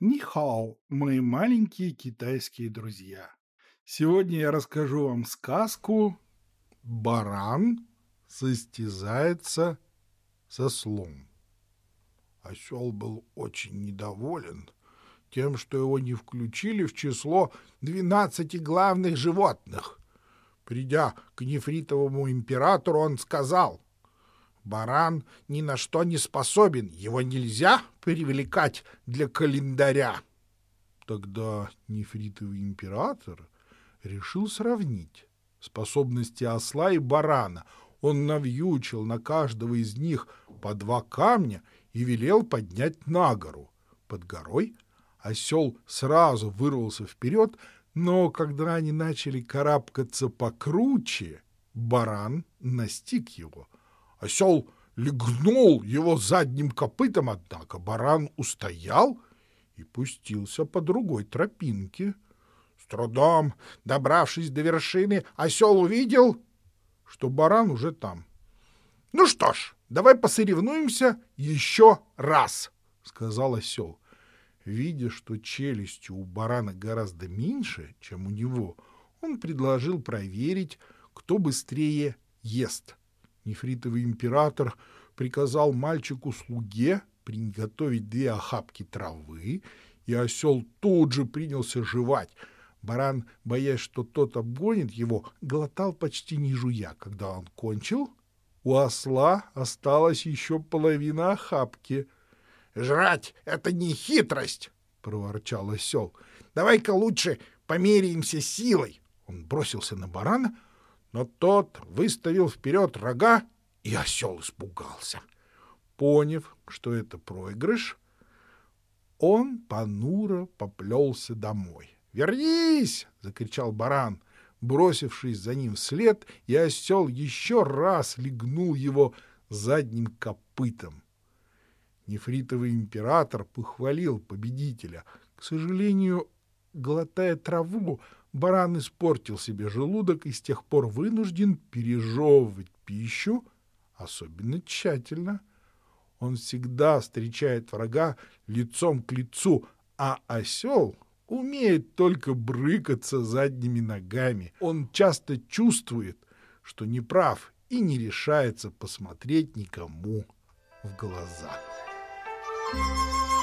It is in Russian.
Нихао, мои маленькие китайские друзья. Сегодня я расскажу вам сказку «Баран состязается со слом». Осел был очень недоволен тем, что его не включили в число двенадцати главных животных. Придя к нефритовому императору, он сказал, «Баран ни на что не способен, его нельзя привлекать для календаря». Тогда нефритовый император решил сравнить способности осла и барана. Он навьючил на каждого из них по два камня и велел поднять на гору. Под горой осел сразу вырвался вперед, но когда они начали карабкаться покруче, баран настиг его. Осел легнул его задним копытом, однако баран устоял и пустился по другой тропинке. С трудом, добравшись до вершины, осел увидел, что баран уже там. — Ну что ж, давай посоревнуемся еще раз, — сказал осел. Видя, что челюсти у барана гораздо меньше, чем у него, он предложил проверить, кто быстрее ест. Нефритовый император приказал мальчику-слуге приготовить две охапки травы, и осел тут же принялся жевать. Баран, боясь, что тот обгонит его, глотал почти не жуя. Когда он кончил, у осла осталась еще половина охапки — Жрать — это не хитрость, — проворчал осел. — Давай-ка лучше померяемся силой. Он бросился на барана, но тот выставил вперед рога, и осел испугался. Поняв, что это проигрыш, он понуро поплелся домой. «Вернись!» — закричал баран, бросившись за ним вслед, и осел еще раз легнул его задним копытом. Нефритовый император похвалил победителя. К сожалению, глотая траву, баран испортил себе желудок и с тех пор вынужден пережевывать пищу особенно тщательно. Он всегда встречает врага лицом к лицу, а осел умеет только брыкаться задними ногами. Он часто чувствует, что неправ и не решается посмотреть никому в глаза. Música